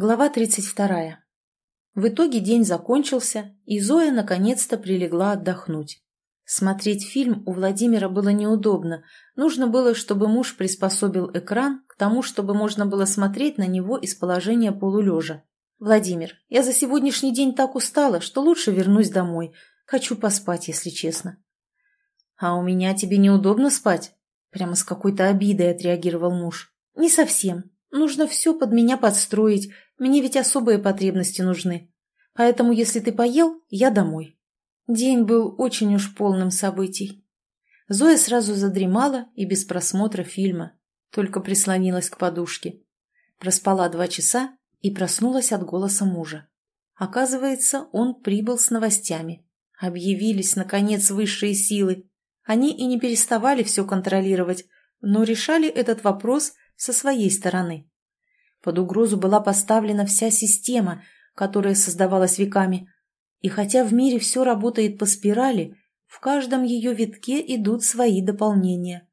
Глава 32. В итоге день закончился, и Зоя наконец-то прилегла отдохнуть. Смотреть фильм у Владимира было неудобно. Нужно было, чтобы муж приспособил экран к тому, чтобы можно было смотреть на него из положения полулежа. «Владимир, я за сегодняшний день так устала, что лучше вернусь домой. Хочу поспать, если честно». «А у меня тебе неудобно спать?» Прямо с какой-то обидой отреагировал муж. «Не совсем. Нужно все под меня подстроить, мне ведь особые потребности нужны. Поэтому, если ты поел, я домой. День был очень уж полным событий. Зоя сразу задремала и без просмотра фильма, только прислонилась к подушке. Проспала два часа и проснулась от голоса мужа. Оказывается, он прибыл с новостями. Объявились, наконец, высшие силы. Они и не переставали все контролировать, но решали этот вопрос со своей стороны. Под угрозу была поставлена вся система, которая создавалась веками. И хотя в мире все работает по спирали, в каждом ее витке идут свои дополнения.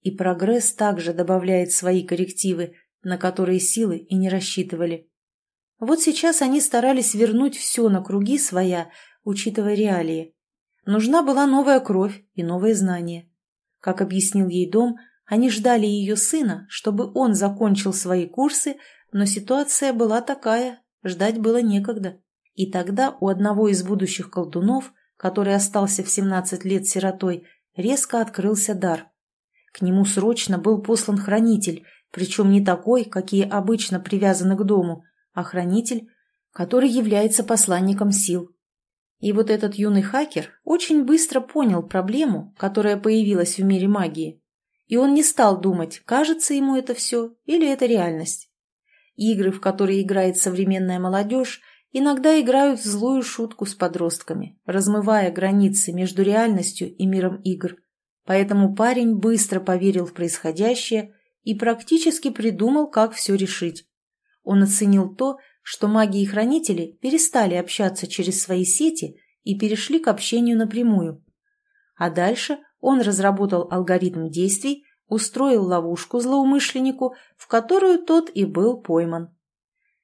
И прогресс также добавляет свои коррективы, на которые силы и не рассчитывали. Вот сейчас они старались вернуть все на круги своя, учитывая реалии. Нужна была новая кровь и новые знания. Как объяснил ей дом, они ждали ее сына, чтобы он закончил свои курсы, но ситуация была такая, ждать было некогда. И тогда у одного из будущих колдунов, который остался в 17 лет сиротой, резко открылся дар. К нему срочно был послан хранитель, причем не такой, какие обычно привязаны к дому, а хранитель, который является посланником сил. И вот этот юный хакер очень быстро понял проблему, которая появилась в мире магии. И он не стал думать, кажется ему это все или это реальность. Игры, в которые играет современная молодежь, иногда играют в злую шутку с подростками, размывая границы между реальностью и миром игр. Поэтому парень быстро поверил в происходящее и практически придумал, как все решить. Он оценил то, что маги и хранители перестали общаться через свои сети и перешли к общению напрямую. А дальше он разработал алгоритм действий, устроил ловушку злоумышленнику, в которую тот и был пойман.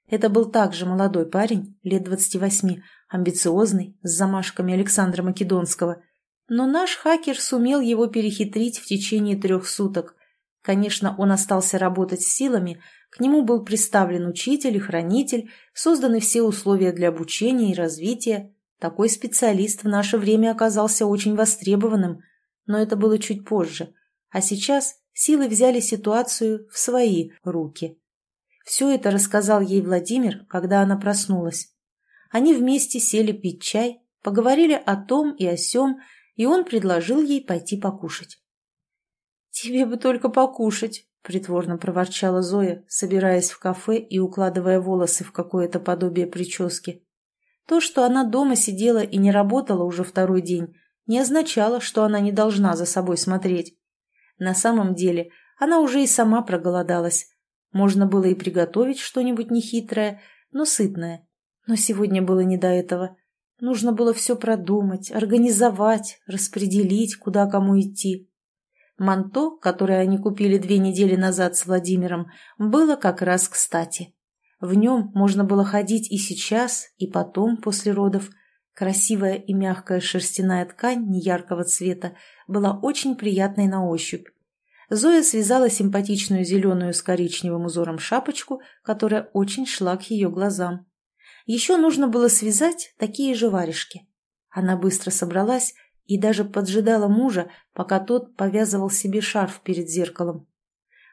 Это был также молодой парень, лет 28, амбициозный, с замашками Александра Македонского. Но наш хакер сумел его перехитрить в течение трех суток. Конечно, он остался работать с силами, к нему был представлен учитель и хранитель, созданы все условия для обучения и развития. Такой специалист в наше время оказался очень востребованным – но это было чуть позже, а сейчас силы взяли ситуацию в свои руки. Все это рассказал ей Владимир, когда она проснулась. Они вместе сели пить чай, поговорили о том и о сем, и он предложил ей пойти покушать. «Тебе бы только покушать», — притворно проворчала Зоя, собираясь в кафе и укладывая волосы в какое-то подобие прически. То, что она дома сидела и не работала уже второй день, не означало, что она не должна за собой смотреть. На самом деле она уже и сама проголодалась. Можно было и приготовить что-нибудь нехитрое, но сытное. Но сегодня было не до этого. Нужно было все продумать, организовать, распределить, куда кому идти. Манто, которое они купили две недели назад с Владимиром, было как раз кстати. В нем можно было ходить и сейчас, и потом, после родов – Красивая и мягкая шерстяная ткань неяркого цвета была очень приятной на ощупь. Зоя связала симпатичную зеленую с коричневым узором шапочку, которая очень шла к ее глазам. Еще нужно было связать такие же варежки. Она быстро собралась и даже поджидала мужа, пока тот повязывал себе шарф перед зеркалом.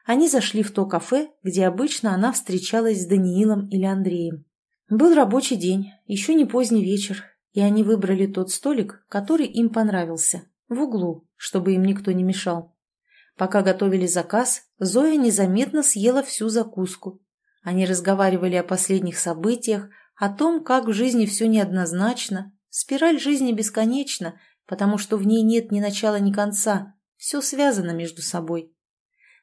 Они зашли в то кафе, где обычно она встречалась с Даниилом или Андреем. Был рабочий день, еще не поздний вечер, и они выбрали тот столик, который им понравился, в углу, чтобы им никто не мешал. Пока готовили заказ, Зоя незаметно съела всю закуску. Они разговаривали о последних событиях, о том, как в жизни все неоднозначно, спираль жизни бесконечна, потому что в ней нет ни начала, ни конца, все связано между собой.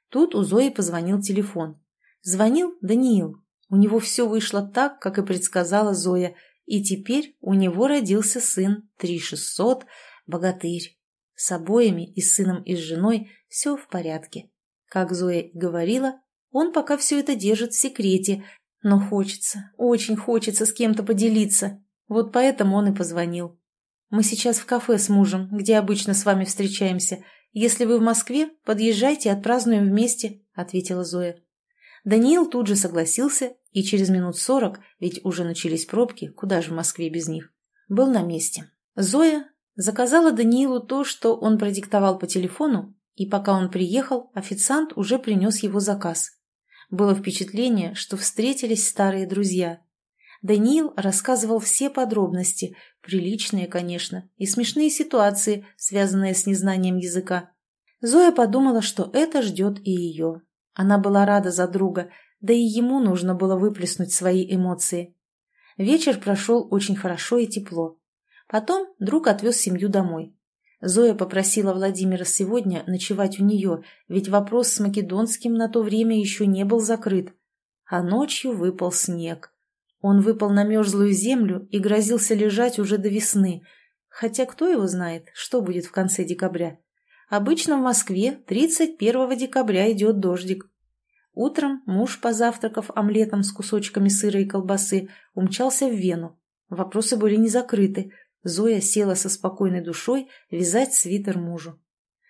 Тут у Зои позвонил телефон. Звонил Даниил. У него все вышло так, как и предсказала Зоя – и теперь у него родился сын три шестьсот, богатырь. С обоими, и с сыном, и с женой, все в порядке. Как Зоя и говорила, он пока все это держит в секрете, Но хочется, очень хочется с кем-то поделиться. Вот поэтому он и позвонил. Мы сейчас в кафе с мужем, где обычно с вами встречаемся. Если вы в Москве, подъезжайте, отпразднуем вместе», — ответила Зоя. Даниил тут же согласился, и через минут сорок, ведь уже начались пробки, куда же в Москве без них, был на месте. Зоя заказала Даниилу то, что он продиктовал по телефону, и пока он приехал, официант уже принес его заказ. Было впечатление, что встретились старые друзья. Даниил рассказывал все подробности, приличные, конечно, и смешные ситуации, связанные с незнанием языка. Зоя подумала, что это ждет и ее. Она была рада за друга, да и ему нужно было выплеснуть свои эмоции. Вечер прошел очень хорошо и тепло. Потом друг отвез семью домой. Зоя попросила Владимира сегодня ночевать у нее, ведь вопрос с Македонским на то время еще не был закрыт. А ночью выпал снег. Он выпал на мерзлую землю и грозился лежать уже до весны. Хотя кто его знает, что будет в конце декабря. Обычно в Москве 31 декабря идет дождик. Утром муж, позавтракав омлетом с кусочками сыра и колбасы, умчался в Вену. Вопросы были не закрыты, Зоя села со спокойной душой вязать свитер мужу.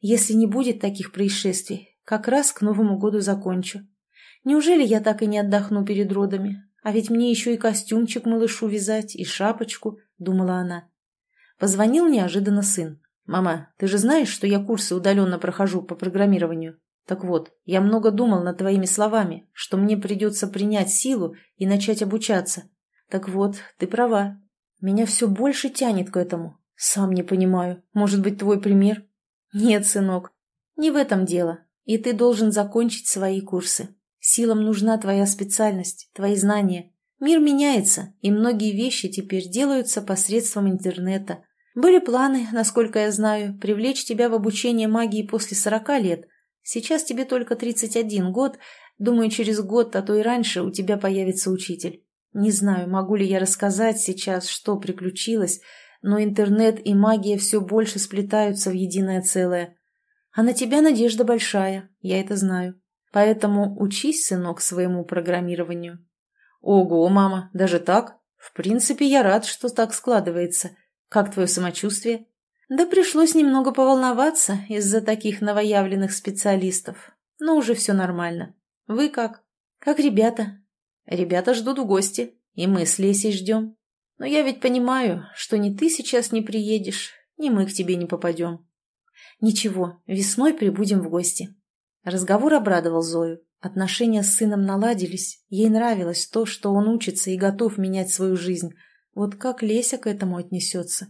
Если не будет таких происшествий, как раз к Новому году закончу. Неужели я так и не отдохну перед родами? А ведь мне еще и костюмчик малышу вязать, и шапочку, думала она. Позвонил неожиданно сын. «Мама, ты же знаешь, что я курсы удаленно прохожу по программированию? Так вот, я много думал над твоими словами, что мне придется принять силу и начать обучаться. Так вот, ты права, меня все больше тянет к этому. Сам не понимаю. Может быть, твой пример? Нет, сынок, не в этом дело. И ты должен закончить свои курсы. Силам нужна твоя специальность, твои знания. Мир меняется, и многие вещи теперь делаются посредством интернета. Были планы, насколько я знаю, привлечь тебя в обучение магии после сорока лет. Сейчас тебе только 31 год. Думаю, через год, а то и раньше у тебя появится учитель. Не знаю, могу ли я рассказать сейчас, что приключилось, но интернет и магия все больше сплетаются в единое целое. А на тебя надежда большая, я это знаю. Поэтому учись, сынок, своему программированию. Ого, мама, даже так? В принципе, я рад, что так складывается. Как твое самочувствие? Да пришлось немного поволноваться из-за таких новоявленных специалистов. Но уже все нормально. Вы как? Как ребята? Ребята ждут в гости, и мы с Лесей ждем. Но я ведь понимаю, что ни ты сейчас не приедешь, ни мы к тебе не попадем. Ничего, весной прибудем в гости. Разговор обрадовал Зою. Отношения с сыном наладились, ей нравилось то, что он учится и готов менять свою жизнь. Вот как Леся к этому отнесется?